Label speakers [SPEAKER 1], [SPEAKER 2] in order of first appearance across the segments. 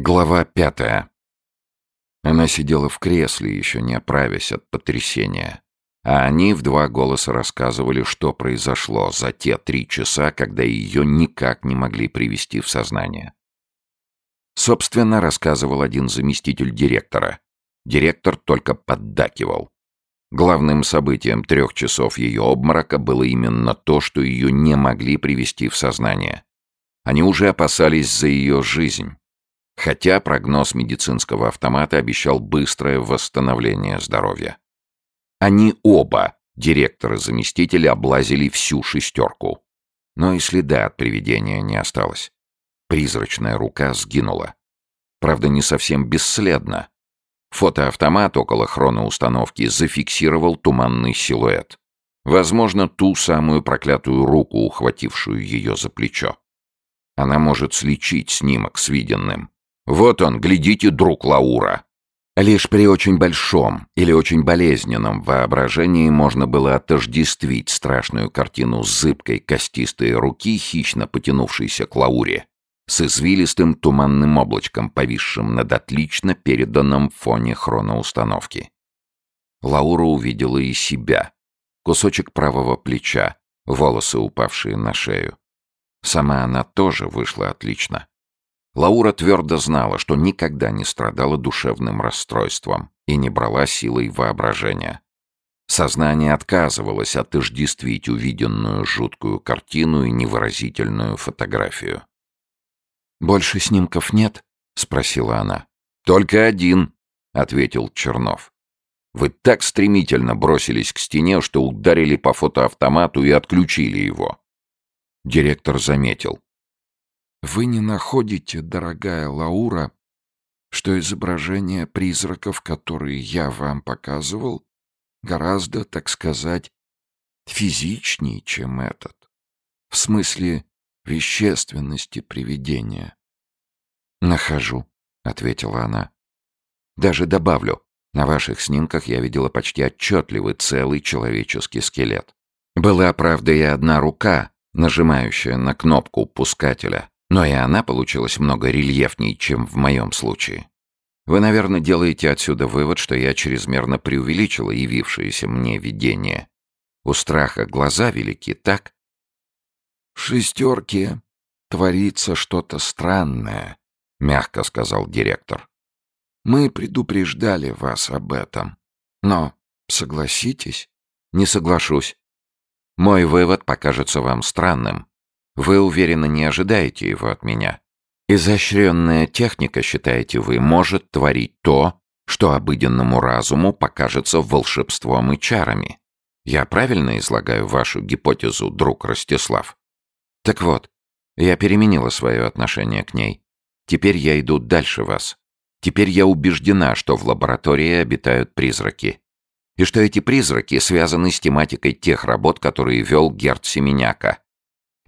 [SPEAKER 1] Глава пятая. Она сидела в кресле, еще не оправясь от потрясения. А они в два голоса рассказывали, что произошло за те три часа, когда ее никак не могли привести в сознание. Собственно, рассказывал один заместитель директора. Директор только поддакивал. Главным событием трех часов ее обморока было именно то, что ее не могли привести в сознание. Они уже опасались за ее жизнь хотя прогноз медицинского автомата обещал быстрое восстановление здоровья. Они оба, директор и заместитель, облазили всю шестерку. Но и следа от привидения не осталось. Призрачная рука сгинула. Правда, не совсем бесследно. Фотоавтомат около хроноустановки зафиксировал туманный силуэт. Возможно, ту самую проклятую руку, ухватившую ее за плечо. Она может сличить снимок с виденным. Вот он, глядите, друг Лаура. Лишь при очень большом или очень болезненном воображении можно было отождествить страшную картину зыбкой костистой руки, хищно потянувшейся к Лауре, с извилистым туманным облачком, повисшим над отлично переданном фоне хроноустановки. Лаура увидела и себя. Кусочек правого плеча, волосы, упавшие на шею. Сама она тоже вышла отлично. Лаура твердо знала, что никогда не страдала душевным расстройством и не брала силой воображения. Сознание отказывалось отождествить увиденную жуткую картину и невыразительную фотографию. «Больше снимков нет?» — спросила она. «Только один», — ответил Чернов. «Вы так стремительно бросились к стене, что ударили по фотоавтомату и отключили его». Директор заметил. Вы не находите, дорогая Лаура, что изображения призраков, которые я вам показывал, гораздо, так сказать, физичнее, чем этот? В смысле вещественности привидения. «Нахожу», — ответила она. «Даже добавлю, на ваших снимках я видела почти отчетливый целый человеческий скелет. Была, правда, и одна рука, нажимающая на кнопку пускателя, но и она получилась много рельефней, чем в моем случае. Вы, наверное, делаете отсюда вывод, что я чрезмерно преувеличила явившееся мне видение. У страха глаза велики, так? В шестерке творится что-то странное, мягко сказал директор. Мы предупреждали вас об этом. Но, согласитесь? Не соглашусь. Мой вывод покажется вам странным, вы, уверенно, не ожидаете его от меня. Изощренная техника, считаете вы, может творить то, что обыденному разуму покажется волшебством и чарами. Я правильно излагаю вашу гипотезу, друг Ростислав? Так вот, я переменила свое отношение к ней. Теперь я иду дальше вас. Теперь я убеждена, что в лаборатории обитают призраки. И что эти призраки связаны с тематикой тех работ, которые вел Герд Семеняка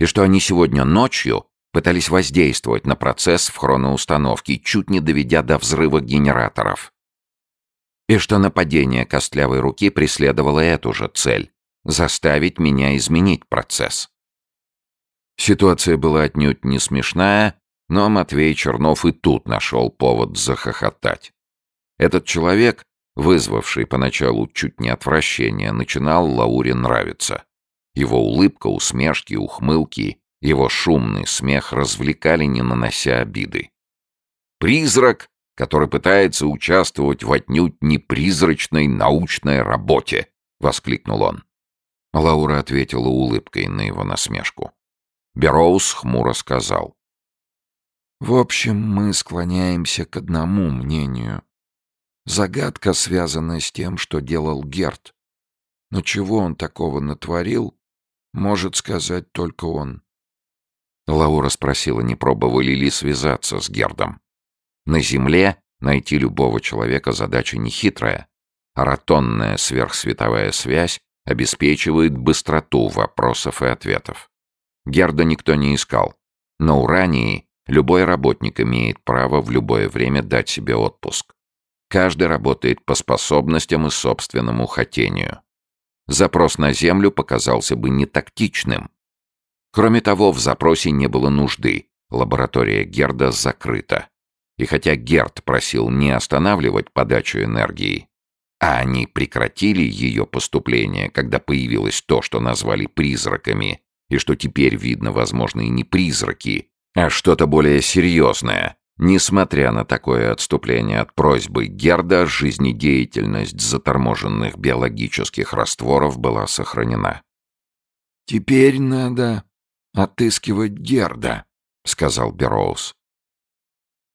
[SPEAKER 1] и что они сегодня ночью пытались воздействовать на процесс в хроноустановке, чуть не доведя до взрыва генераторов. И что нападение костлявой руки преследовало эту же цель — заставить меня изменить процесс. Ситуация была отнюдь не смешная, но Матвей Чернов и тут нашел повод захохотать. Этот человек, вызвавший поначалу чуть не отвращение, начинал Лауре нравиться. Его улыбка, усмешки, ухмылки, его шумный смех развлекали, не нанося обиды. «Призрак, который пытается участвовать в отнюдь непризрачной научной работе!» — воскликнул он. Лаура ответила улыбкой на его насмешку. Бероуз хмуро сказал. «В общем, мы склоняемся к одному мнению. Загадка связана с тем, что делал Герт. Но чего он такого натворил, может сказать только он. Лаура спросила, не пробовали ли связаться с Гердом. На Земле найти любого человека задача нехитрая. Ротонная сверхсветовая связь обеспечивает быстроту вопросов и ответов. Герда никто не искал. На Урании любой работник имеет право в любое время дать себе отпуск. Каждый работает по способностям и собственному хотению запрос на Землю показался бы нетактичным. Кроме того, в запросе не было нужды, лаборатория Герда закрыта. И хотя Герт просил не останавливать подачу энергии, а они прекратили ее поступление, когда появилось то, что назвали призраками, и что теперь видно, возможно, и не призраки, а что-то более серьезное. Несмотря на такое отступление от просьбы Герда, жизнедеятельность заторможенных биологических растворов была сохранена.
[SPEAKER 2] «Теперь надо отыскивать Герда», — сказал Бероуз.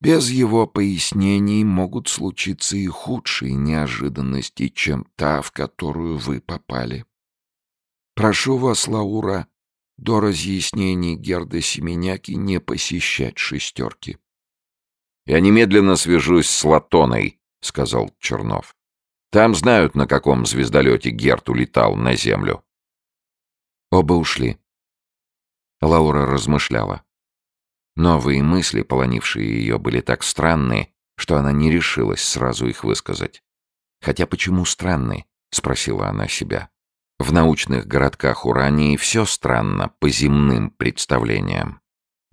[SPEAKER 2] «Без его пояснений могут случиться и худшие неожиданности, чем та, в которую вы попали. Прошу вас, Лаура, до разъяснений Герда Семеняки не посещать шестерки».
[SPEAKER 1] «Я немедленно свяжусь с Латоной», — сказал Чернов. «Там знают, на каком звездолете Герд улетал на Землю».
[SPEAKER 2] Оба ушли. Лаура размышляла. Новые мысли, полонившие ее, были так странны, что она не решилась сразу их высказать. «Хотя почему странны?» — спросила она себя. В научных городках Урании все странно по земным представлениям.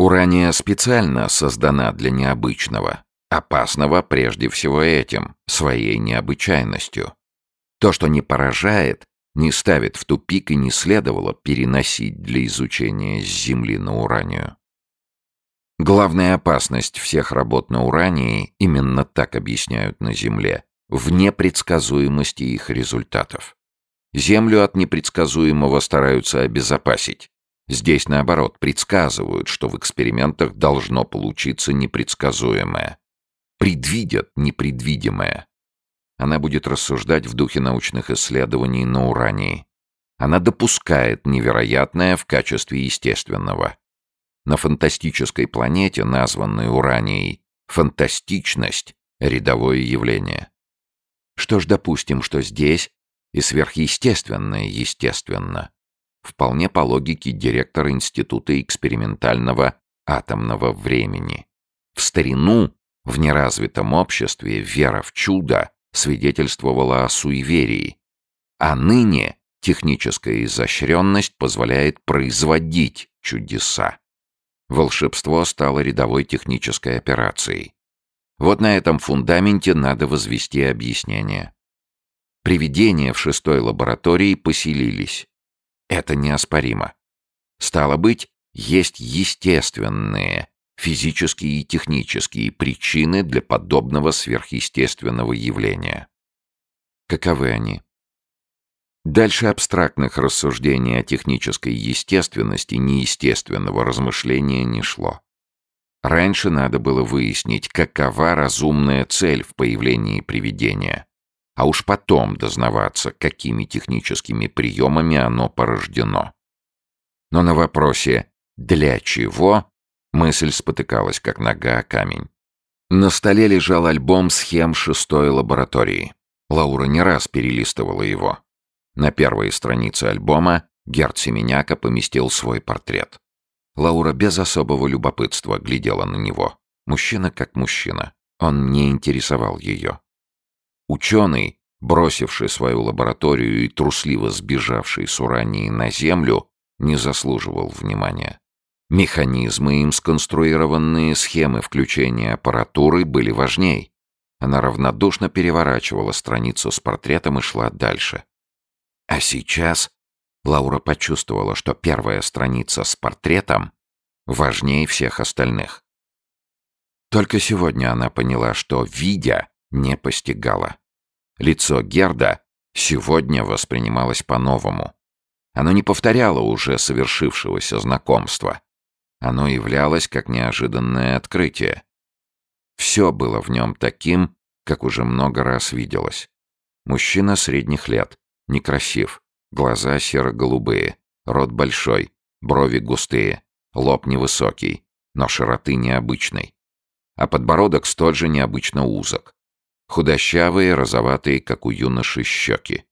[SPEAKER 2] Урания специально создана для необычного, опасного прежде всего этим, своей необычайностью. То, что не поражает, не ставит в тупик и не следовало переносить для изучения с Земли на Уранию. Главная опасность всех работ на Урании, именно так объясняют на Земле, в непредсказуемости их результатов. Землю от непредсказуемого стараются обезопасить. Здесь, наоборот, предсказывают, что в экспериментах должно получиться непредсказуемое. Предвидят непредвидимое. Она будет рассуждать в духе научных исследований на Урании. Она допускает невероятное в качестве естественного. На фантастической планете, названной Уранией, фантастичность — рядовое явление. Что ж, допустим, что здесь и сверхъестественное естественно. Вполне по логике директора Института экспериментального атомного времени. В старину, в неразвитом обществе, вера в чудо свидетельствовала о суеверии, а ныне техническая изощренность позволяет производить чудеса. Волшебство стало рядовой технической операцией. Вот на этом фундаменте надо возвести объяснение. Привидения в шестой лаборатории поселились. Это неоспоримо. Стало быть, есть естественные, физические и технические причины для подобного сверхъестественного явления. Каковы они? Дальше абстрактных рассуждений о технической естественности неестественного размышления не шло. Раньше надо было выяснить, какова разумная цель в появлении привидения, а уж потом дознаваться, какими техническими приемами оно порождено. Но на вопросе «для чего?» мысль спотыкалась, как нога о камень. На столе лежал альбом схем шестой лаборатории. Лаура не раз перелистывала его. На первой странице альбома Герд Семеняка поместил свой портрет. Лаура без особого любопытства глядела на него. Мужчина как мужчина. Он не интересовал ее. Ученый, бросивший свою лабораторию и трусливо сбежавший с Урании на Землю, не заслуживал внимания. Механизмы, им сконструированные схемы включения аппаратуры были важней. Она равнодушно переворачивала страницу с портретом и шла дальше. А сейчас Лаура почувствовала, что первая страница с портретом важнее всех остальных. Только сегодня она поняла, что, видя, не постигала. Лицо Герда сегодня воспринималось по-новому. Оно не повторяло уже совершившегося знакомства. Оно являлось как неожиданное открытие. Все было в нем таким, как уже много раз виделось. Мужчина средних лет, некрасив, глаза серо-голубые, рот большой, брови густые, лоб невысокий, но широты необычной. А подбородок столь же необычно узок. Худощавые, розоватые, как у юноши, щеки.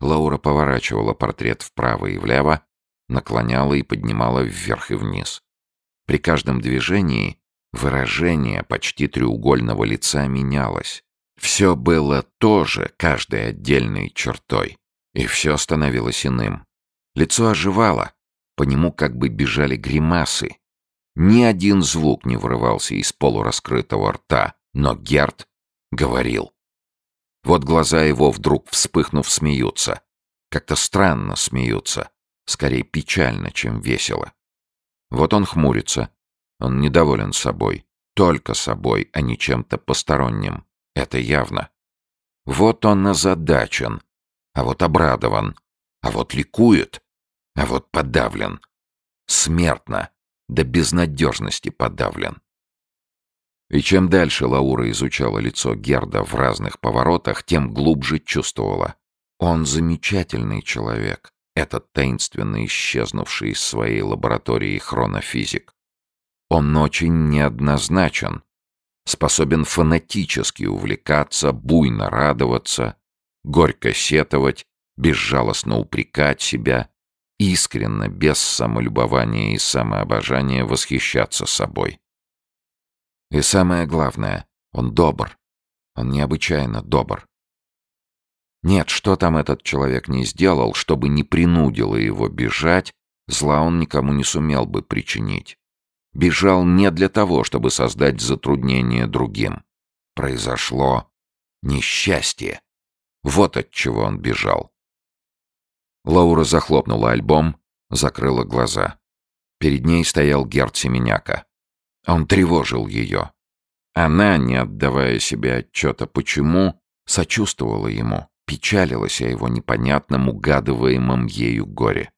[SPEAKER 2] Лаура поворачивала портрет вправо и влево, наклоняла и поднимала вверх и вниз. При каждом движении выражение почти треугольного лица менялось. Все было тоже каждой отдельной чертой, и все становилось иным. Лицо оживало, по нему как бы бежали гримасы.
[SPEAKER 1] Ни один звук не вырывался из полураскрытого рта, но Герт говорил. Вот глаза его вдруг вспыхнув смеются. Как-то странно смеются, скорее печально, чем весело. Вот он хмурится. Он недоволен собой. Только собой, а не чем-то посторонним. Это явно. Вот он озадачен, а вот обрадован, а вот ликует, а вот подавлен. Смертно, до безнадежности подавлен. И чем дальше Лаура изучала лицо Герда в разных поворотах, тем глубже чувствовала. Он замечательный человек, этот таинственно исчезнувший из своей лаборатории хронофизик. Он очень неоднозначен, способен фанатически увлекаться, буйно радоваться, горько сетовать, безжалостно упрекать себя, искренно, без самолюбования и самообожания восхищаться собой. И самое главное, он добр. Он необычайно добр. Нет, что там этот человек не сделал, чтобы не принудило его бежать, зла он никому не сумел бы причинить. Бежал не для того, чтобы создать затруднение другим. Произошло несчастье. Вот от чего он бежал. Лаура захлопнула альбом, закрыла глаза. Перед ней стоял Герд Семеняка. Он тревожил ее. Она, не отдавая себе отчета почему, сочувствовала ему, печалилась о его непонятном, угадываемом ею горе.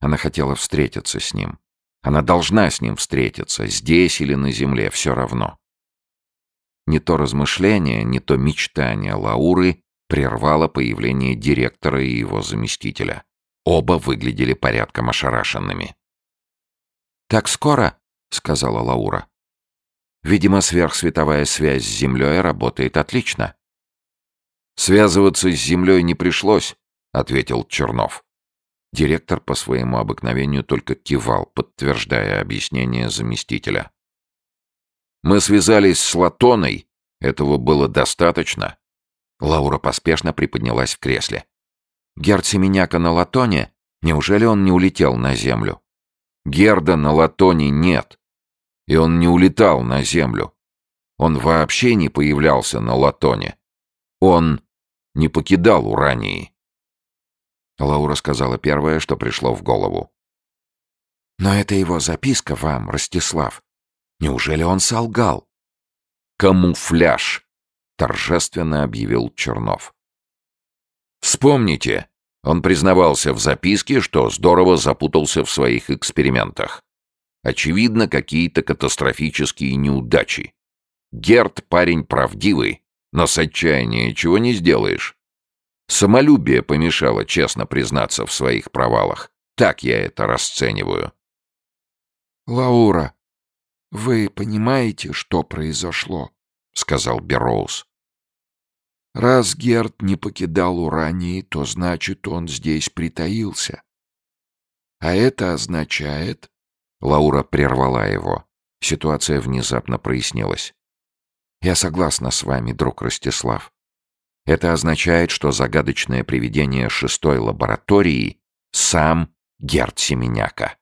[SPEAKER 1] Она хотела встретиться с ним. Она должна с ним встретиться, здесь или на земле, все равно. Не то размышление, не то мечтание Лауры прервало появление директора и его заместителя. Оба выглядели порядком ошарашенными. «Так скоро?» — сказала Лаура. «Видимо, сверхсветовая связь с Землей работает отлично». «Связываться с Землей не пришлось», — ответил Чернов. Директор по своему обыкновению только кивал, подтверждая объяснение заместителя. «Мы связались с Латоной. Этого было достаточно». Лаура поспешно приподнялась в кресле. «Герд Семеняка на Латоне? Неужели он не улетел на Землю?» «Герда на Латоне нет. И он не улетал на Землю. Он вообще не появлялся на Латоне. Он не покидал Урании». Лаура сказала первое, что пришло в голову. «Но это его записка вам, Ростислав. Неужели он солгал?» «Камуфляж!» торжественно объявил Чернов. Вспомните, он признавался в записке, что здорово запутался в своих экспериментах. Очевидно, какие-то катастрофические неудачи. Герд парень правдивый, но с отчаяния чего не сделаешь. Самолюбие помешало честно признаться в своих провалах. Так я это расцениваю.
[SPEAKER 3] «Лаура, вы понимаете, что произошло?» — сказал Берроуз. «Раз Герд не покидал Урании, то значит, он здесь притаился. А это означает...»
[SPEAKER 1] Лаура прервала его. Ситуация внезапно прояснилась. «Я согласна с вами, друг Ростислав. Это означает, что загадочное привидение шестой лаборатории — сам Герд Семеняка».